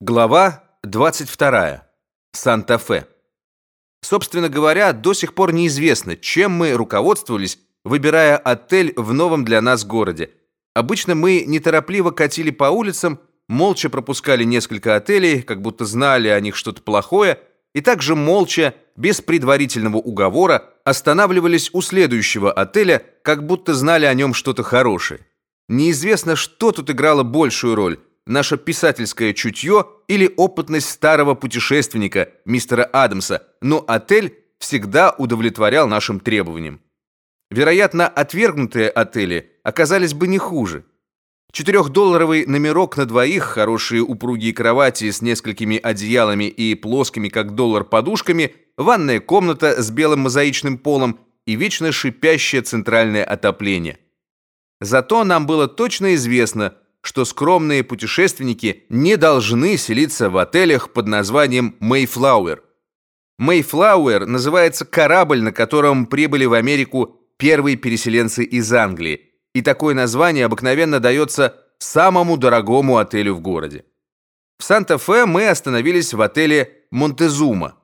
Глава 22. Санта-Фе. Собственно говоря, до сих пор неизвестно, чем мы руководствовались, выбирая отель в новом для нас городе. Обычно мы неторопливо катили по улицам, молча пропускали несколько отелей, как будто знали о них что-то плохое, и также молча, без предварительного уговора, останавливались у следующего отеля, как будто знали о нем что-то хорошее. Неизвестно, что тут играло большую роль наше писательское чутье или опытность старого путешественника, мистера Адамса, но отель всегда удовлетворял нашим требованиям. Вероятно, отвергнутые отели оказались бы не хуже. Четырехдолларовый номерок на двоих, хорошие упругие кровати с несколькими одеялами и плоскими, как доллар, подушками, ванная комната с белым мозаичным полом и вечно шипящее центральное отопление. Зато нам было точно известно, что скромные путешественники не должны селиться в отелях под названием Mayflower. Mayflower называется корабль, на котором прибыли в Америку первые переселенцы из Англии, и такое название обыкновенно дается самому дорогому отелю в городе. В Санта-Фе мы остановились в отеле Монтезума.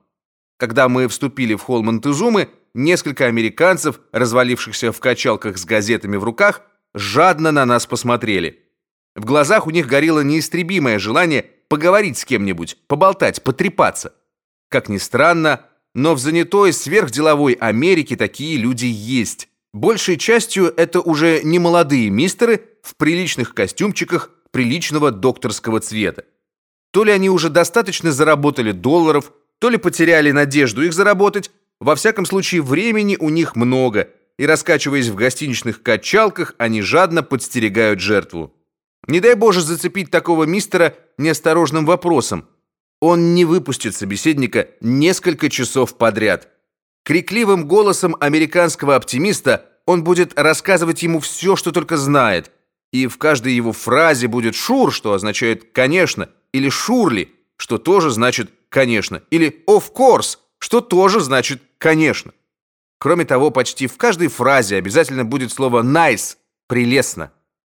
Когда мы вступили в холл Монтезумы, несколько американцев, развалившихся в качалках с газетами в руках, жадно на нас посмотрели. В глазах у них горело неистребимое желание поговорить с кем-нибудь, поболтать, потрепаться. Как ни странно, но в занятой сверхделовой Америке такие люди есть. Большей частью это уже не молодые мистеры в приличных костюмчиках приличного докторского цвета. То ли они уже достаточно заработали долларов, то ли потеряли надежду их заработать. Во всяком случае, времени у них много, и раскачиваясь в гостиничных качалках, они жадно подстерегают жертву. Не дай Боже зацепить такого мистера неосторожным вопросом. Он не выпустит собеседника несколько часов подряд. Крикливым голосом американского оптимиста он будет рассказывать ему все, что только знает, и в каждой его фразе будет «шур», что означает «конечно», или «шурли», что тоже значит «конечно», или «of course», что тоже значит «конечно». Кроме того, почти в каждой фразе обязательно будет слово «nice», «прелестно».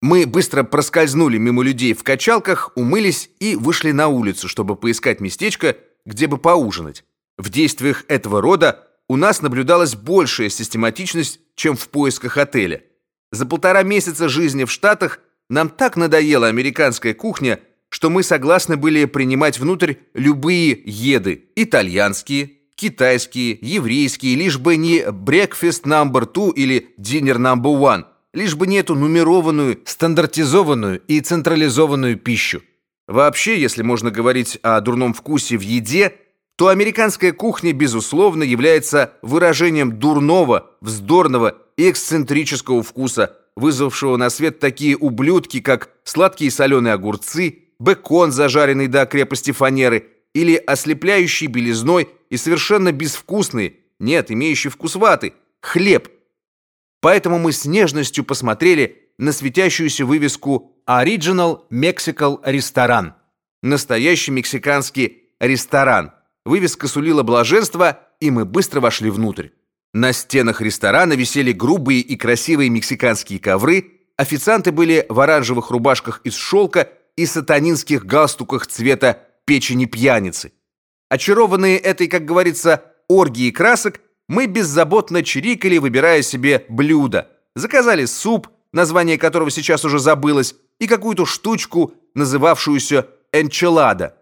Мы быстро проскользнули мимо людей в качалках, умылись и вышли на улицу, чтобы поискать местечко, где бы поужинать. В действиях этого рода у нас наблюдалась большая систематичность, чем в поисках отеля. За полтора месяца жизни в Штатах нам так надоела американская кухня, что мы согласны были принимать внутрь любые еды: итальянские, китайские, еврейские, лишь бы не breakfast number two или dinner number one лишь бы не эту нумерованную, стандартизованную и централизованную пищу. Вообще, если можно говорить о дурном вкусе в еде, то американская кухня, безусловно, является выражением дурного, вздорного и эксцентрического вкуса, вызвавшего на свет такие ублюдки, как сладкие соленые огурцы, бекон, зажаренный до крепости фанеры, или ослепляющий белизной и совершенно безвкусный, нет, имеющий вкус ваты, хлеб, Поэтому мы с нежностью посмотрели на светящуюся вывеску Original Mexican Restaurant. Настоящий мексиканский ресторан. Вывеска сулила блаженство, и мы быстро вошли внутрь. На стенах ресторана висели грубые и красивые мексиканские ковры. Официанты были в оранжевых рубашках из шелка и сатанинских галстуках цвета печени пьяницы. Очарованные этой, как говорится, оргией красок, мы беззаботно чирикали, выбирая себе блюдо. Заказали суп, название которого сейчас уже забылось, и какую-то штучку, называвшуюся энчилада.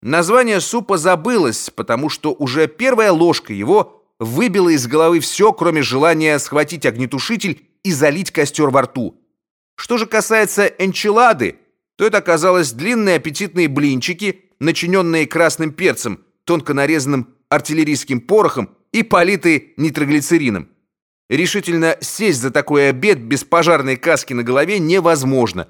Название супа забылось, потому что уже первая ложка его выбила из головы все, кроме желания схватить огнетушитель и залить костер во рту. Что же касается энчилады, то это оказалось длинные аппетитные блинчики, начиненные красным перцем, тонко нарезанным артиллерийским порохом и политый нитроглицерином. Решительно сесть за такой обед без пожарной каски на голове невозможно.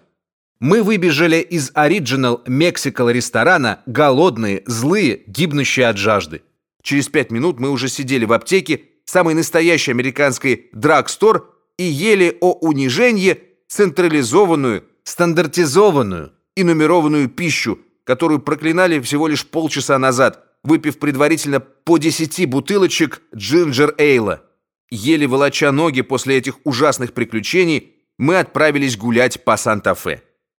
Мы выбежали из Original Mexico ресторана голодные, злые, гибнущие от жажды. Через пять минут мы уже сидели в аптеке, самой настоящей американской драгстор, и ели о унижении централизованную, стандартизованную и нумерованную пищу, которую проклинали всего лишь полчаса назад – выпив предварительно по десяти бутылочек джинджер-эйла. Еле волоча ноги после этих ужасных приключений, мы отправились гулять по Санта-Фе.